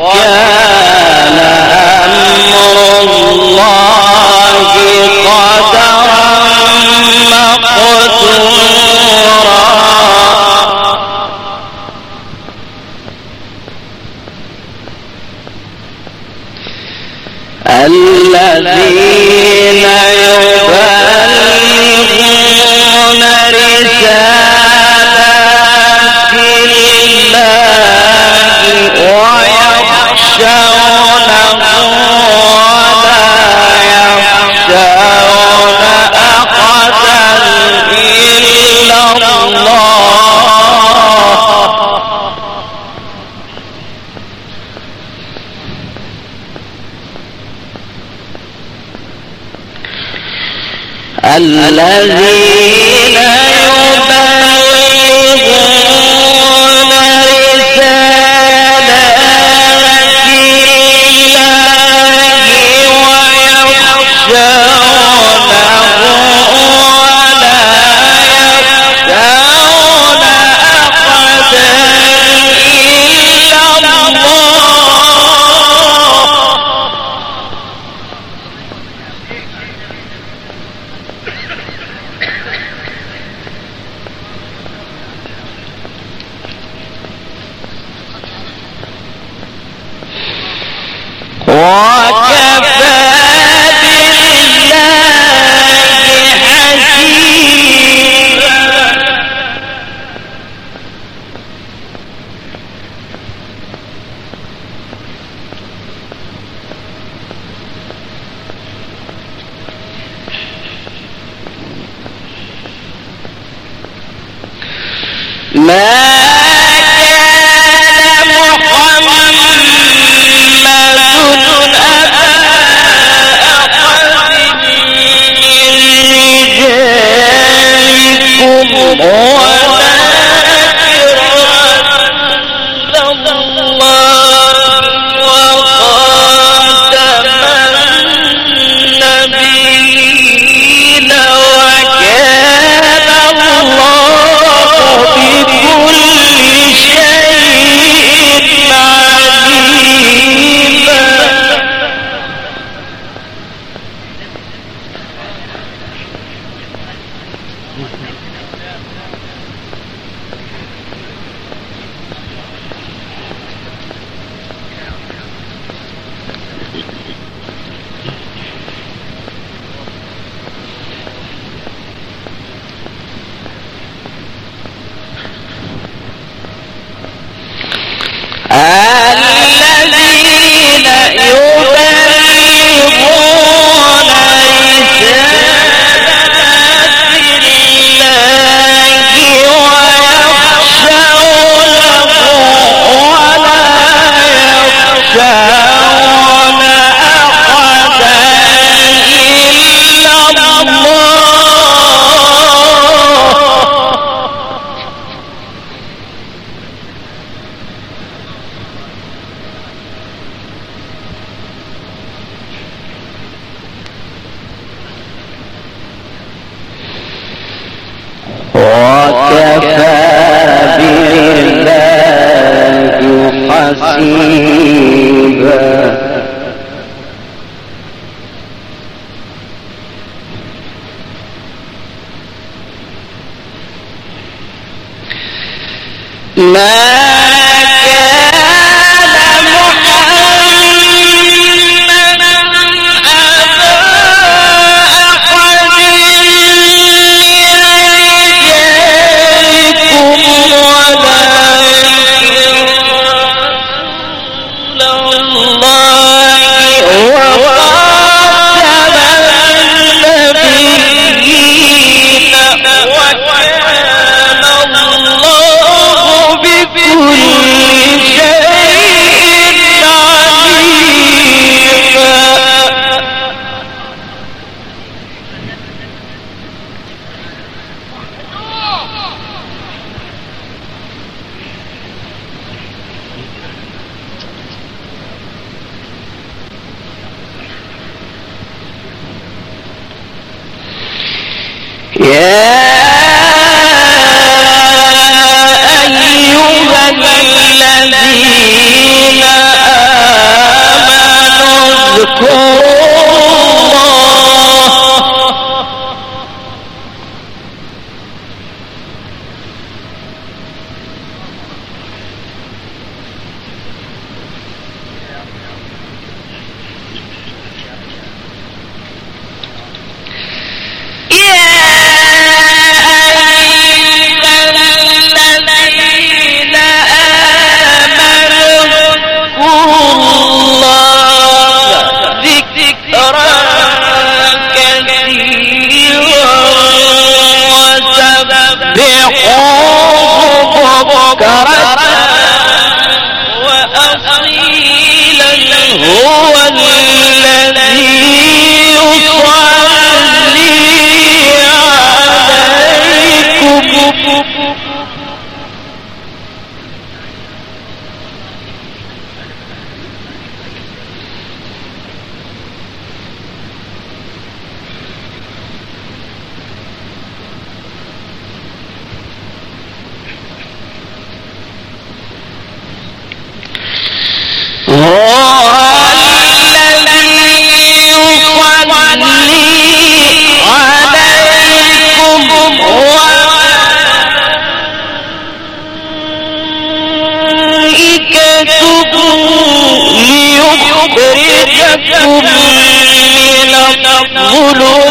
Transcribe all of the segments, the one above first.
وكان الذين see تحيتهم يوم يلقونه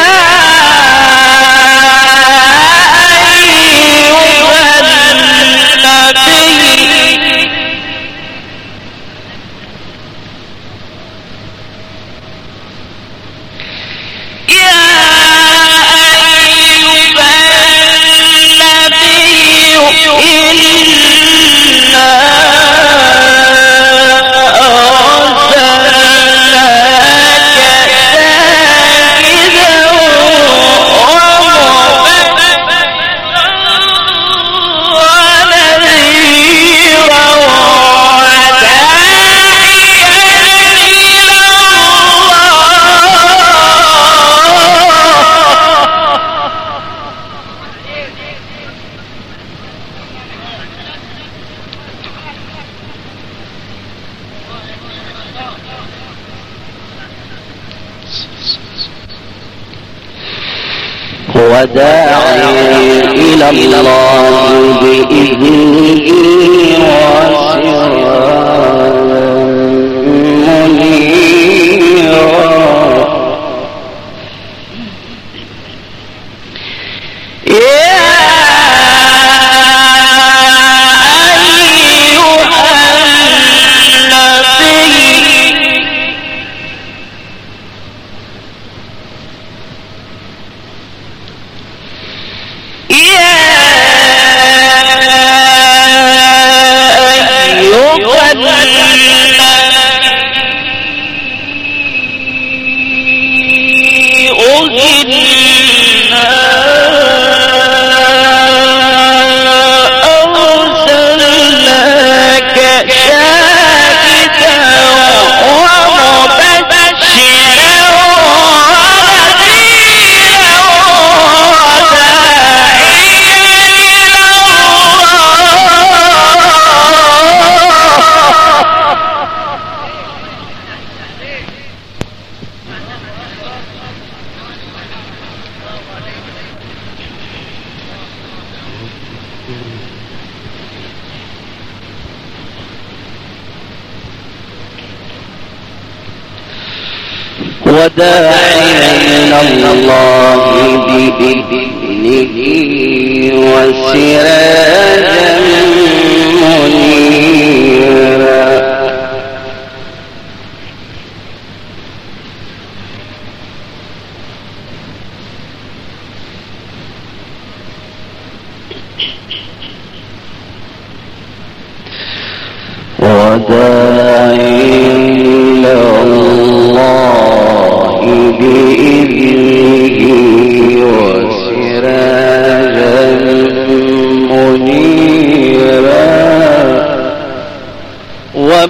وداعي إلى الله بإذنه وداعيا إلى الله بإذنه وسراجا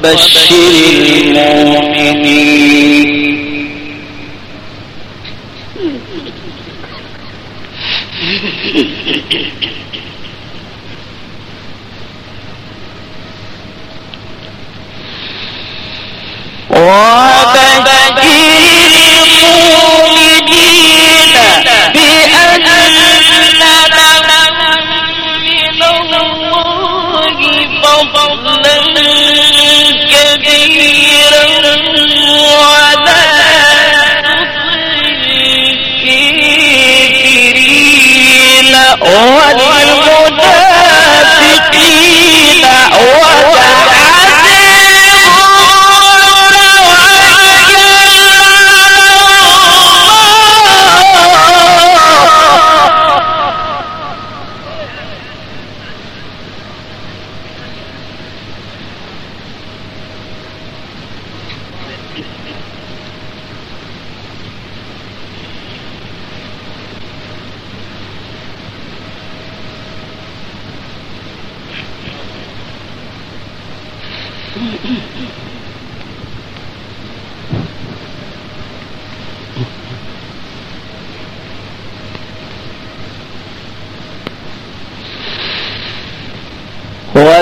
وبشر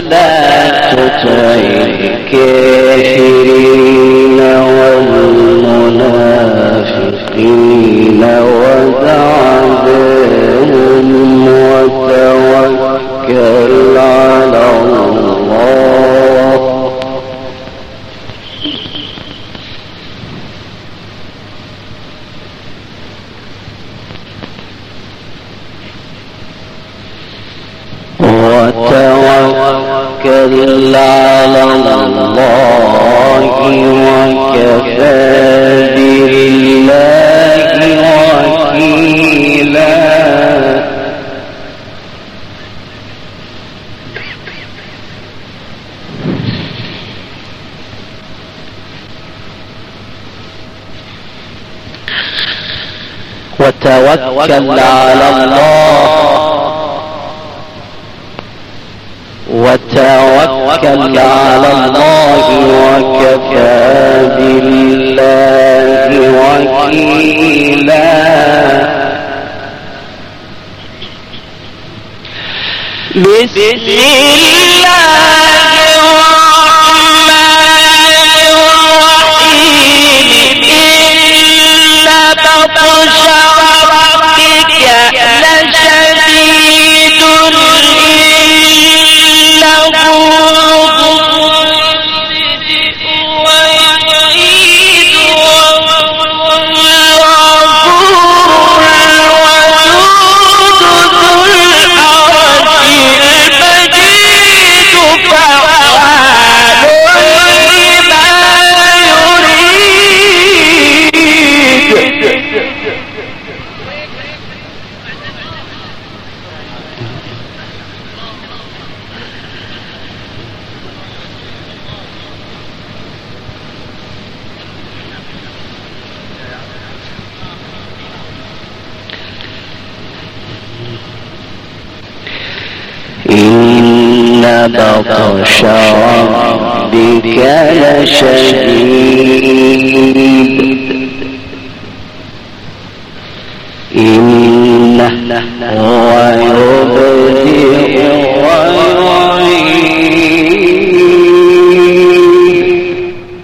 ولا تطع الكافرين وتوكل على الله وكفى بالله وكيلا وتوكل على الله وتوكل على الله وكفى بالله وكيلا. بسم الله الرحمن الرحيم. إن بطش لهم بطش بك لشديد. إنه هو يبدأ